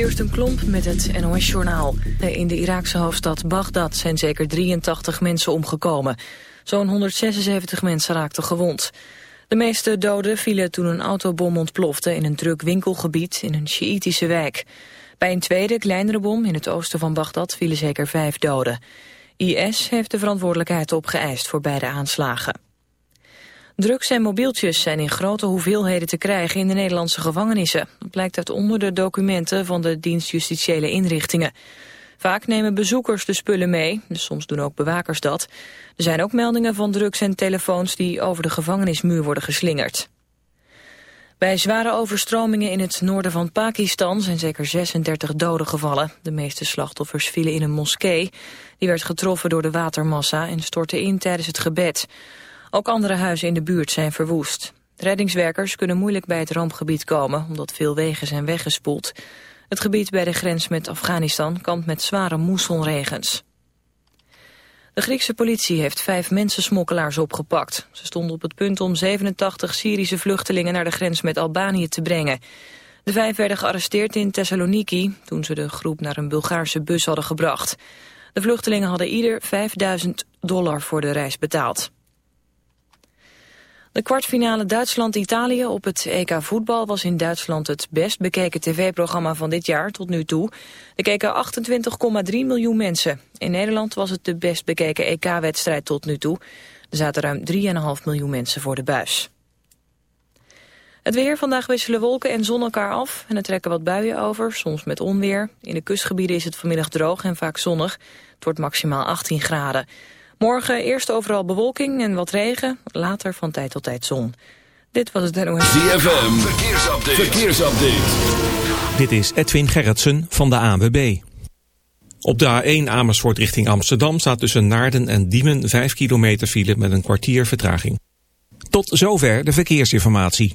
Kirsten Klomp met het NOS-journaal. In de Iraakse hoofdstad Bagdad zijn zeker 83 mensen omgekomen. Zo'n 176 mensen raakten gewond. De meeste doden vielen toen een autobom ontplofte in een druk winkelgebied in een Sjiïtische wijk. Bij een tweede, kleinere bom in het oosten van Bagdad vielen zeker vijf doden. IS heeft de verantwoordelijkheid opgeëist voor beide aanslagen. Drugs en mobieltjes zijn in grote hoeveelheden te krijgen in de Nederlandse gevangenissen. Dat blijkt uit honderden documenten van de dienst justitiële inrichtingen. Vaak nemen bezoekers de spullen mee, dus soms doen ook bewakers dat. Er zijn ook meldingen van drugs en telefoons die over de gevangenismuur worden geslingerd. Bij zware overstromingen in het noorden van Pakistan zijn zeker 36 doden gevallen. De meeste slachtoffers vielen in een moskee. Die werd getroffen door de watermassa en stortte in tijdens het gebed. Ook andere huizen in de buurt zijn verwoest. Reddingswerkers kunnen moeilijk bij het rampgebied komen, omdat veel wegen zijn weggespoeld. Het gebied bij de grens met Afghanistan kampt met zware moessonregens. De Griekse politie heeft vijf mensensmokkelaars opgepakt. Ze stonden op het punt om 87 Syrische vluchtelingen naar de grens met Albanië te brengen. De vijf werden gearresteerd in Thessaloniki toen ze de groep naar een Bulgaarse bus hadden gebracht. De vluchtelingen hadden ieder 5000 dollar voor de reis betaald. De kwartfinale Duitsland-Italië op het EK voetbal was in Duitsland het best bekeken tv-programma van dit jaar tot nu toe. Er keken 28,3 miljoen mensen. In Nederland was het de best bekeken EK-wedstrijd tot nu toe. Er zaten ruim 3,5 miljoen mensen voor de buis. Het weer, vandaag wisselen wolken en zon elkaar af en er trekken wat buien over, soms met onweer. In de kustgebieden is het vanmiddag droog en vaak zonnig. Het wordt maximaal 18 graden. Morgen eerst overal bewolking en wat regen, later van tijd tot tijd zon. Dit was het NOS. ZFM, verkeersupdate. verkeersupdate. Dit is Edwin Gerritsen van de ANWB. Op de A1 Amersfoort richting Amsterdam staat tussen Naarden en Diemen 5 kilometer file met een kwartier vertraging. Tot zover de verkeersinformatie.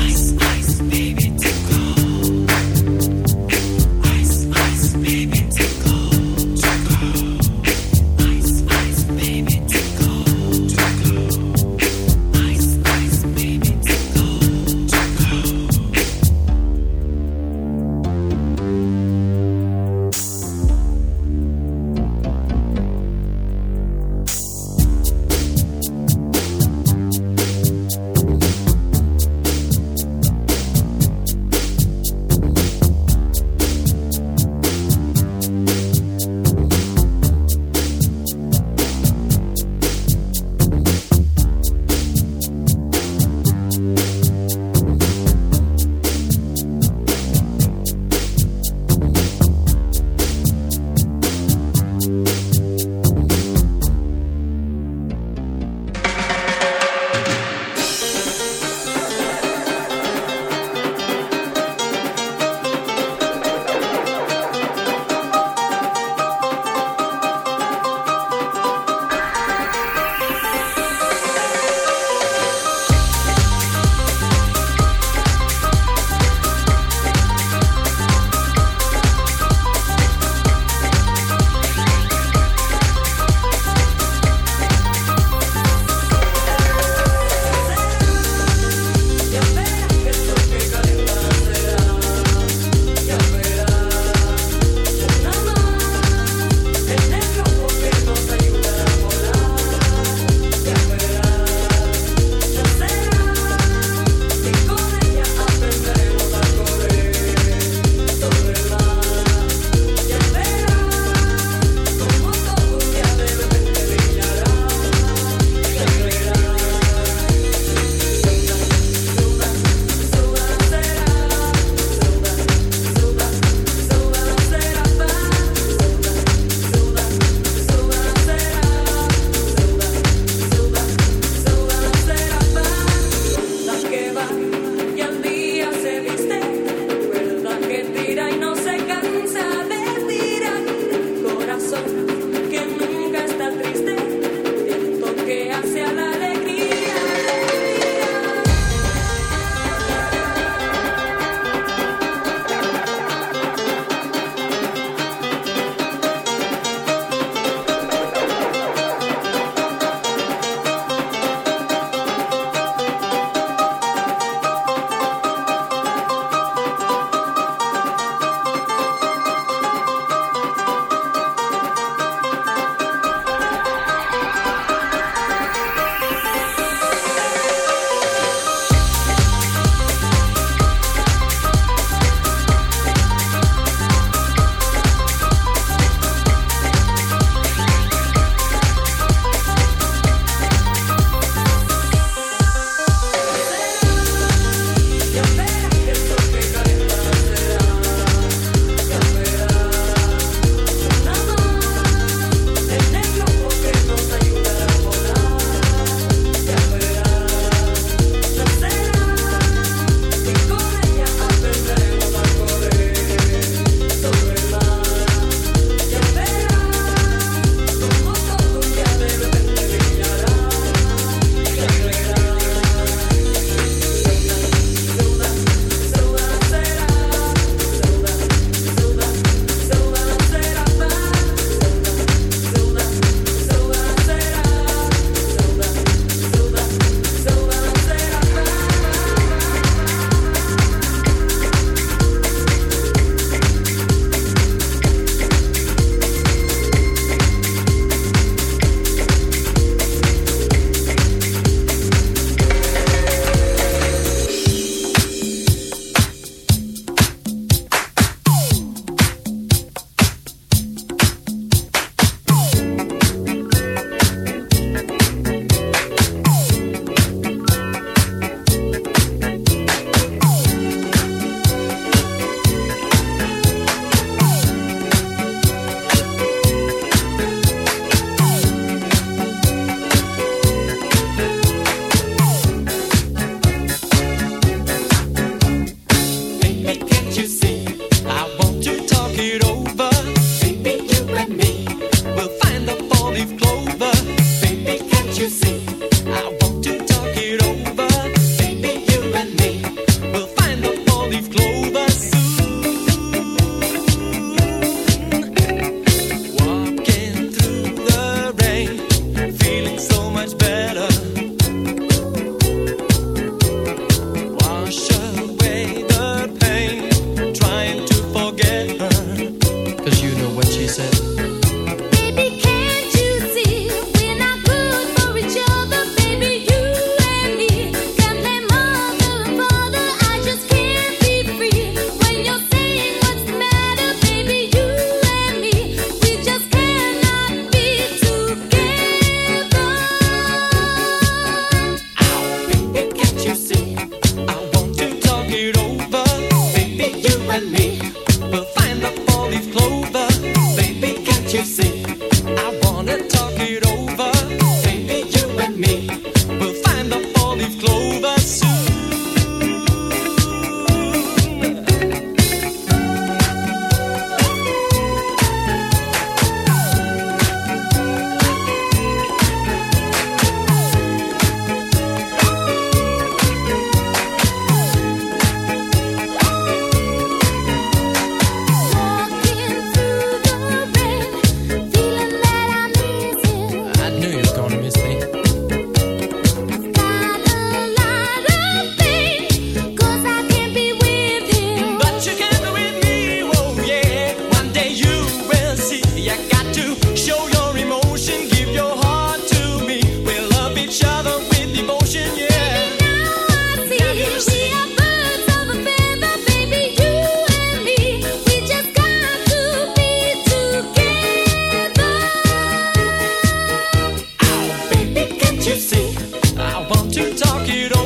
Can't you see? I want to talk it over.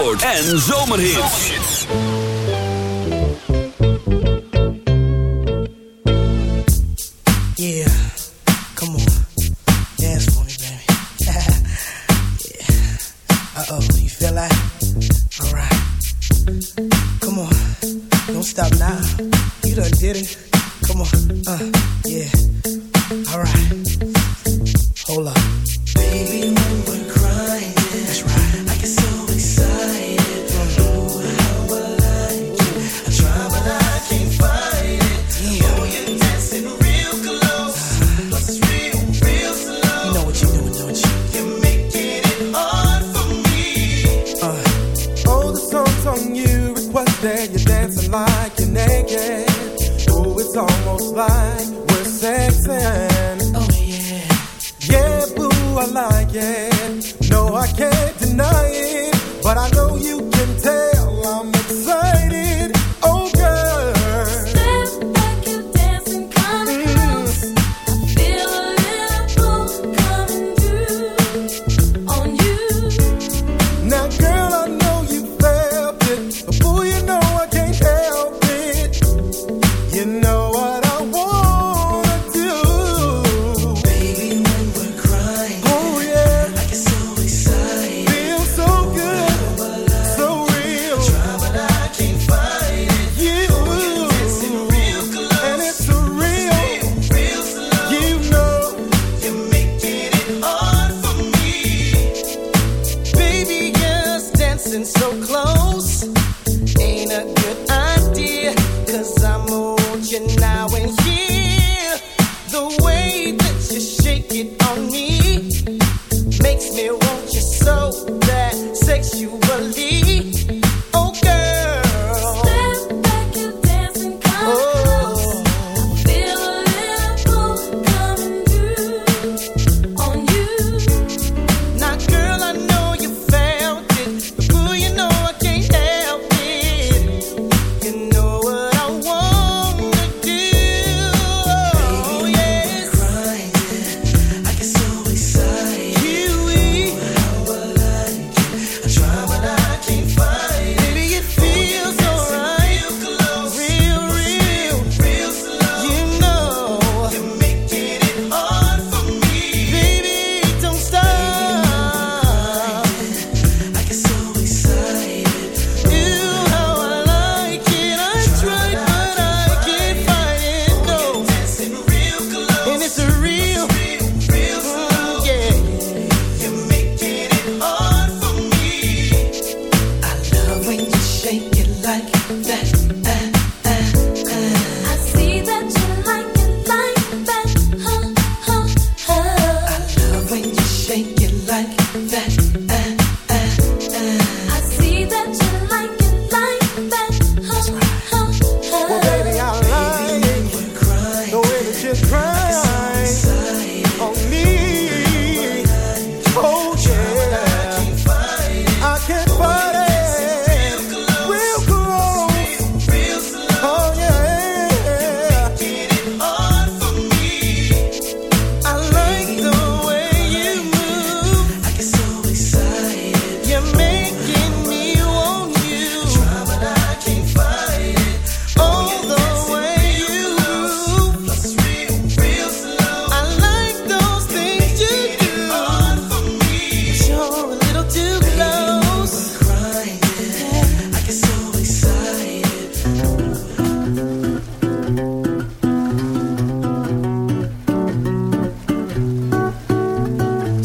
Zandvoort en Zomerhits. Yeah, come on. Dance for me, baby. Uh-oh, you feel like? All right. Come on, don't stop now. You done did it. Come on, uh, yeah. All right.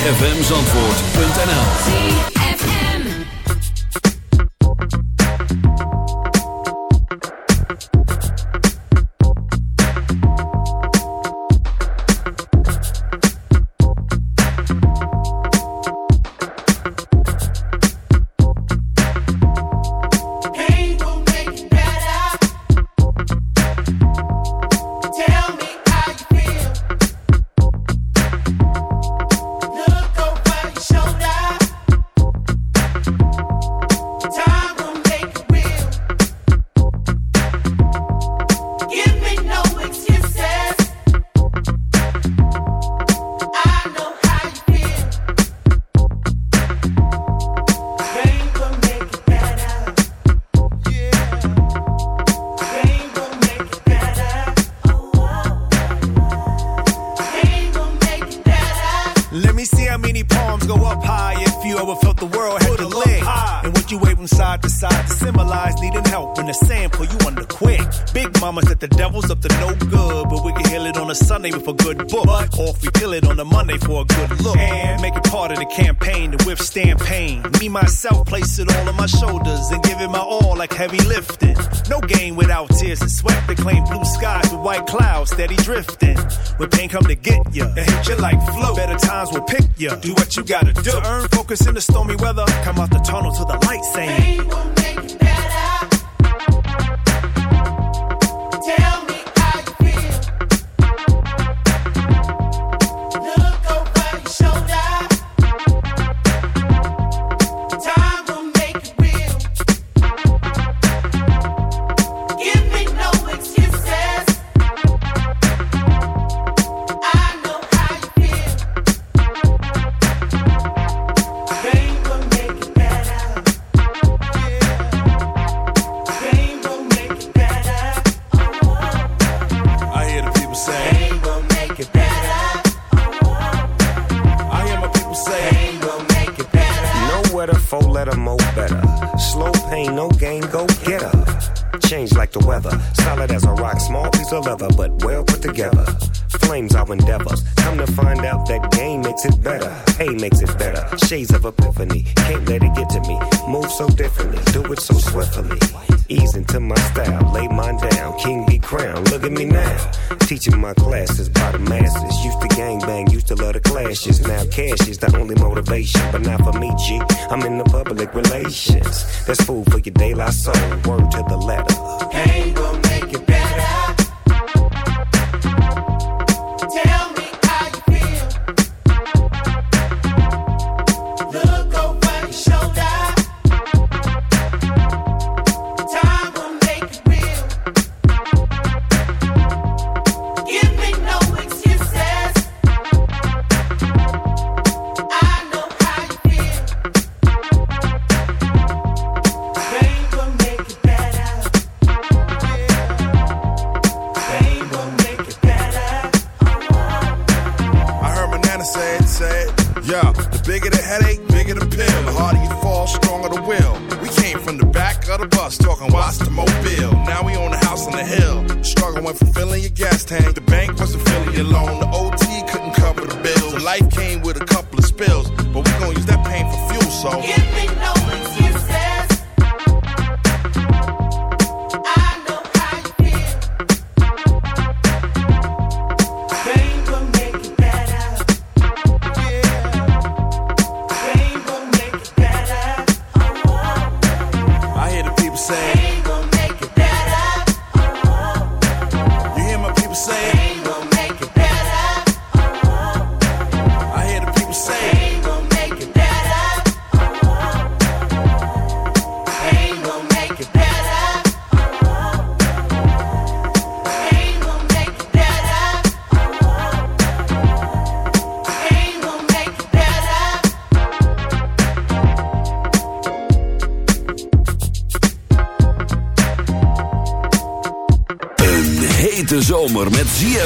zfmzandvoort.nl skies with white clouds steady drifting. When pain come to get ya, it hit you like flow. Better times will pick ya. Do what you gotta do. To earn focus in the stormy weather. Come out the tunnel to the light, saying. Pain will make you better. Tell motivation, but not for me, G. I'm in the public relations. That's food for your daylight soul.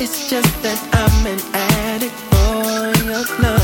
It's just that I'm an addict for your love.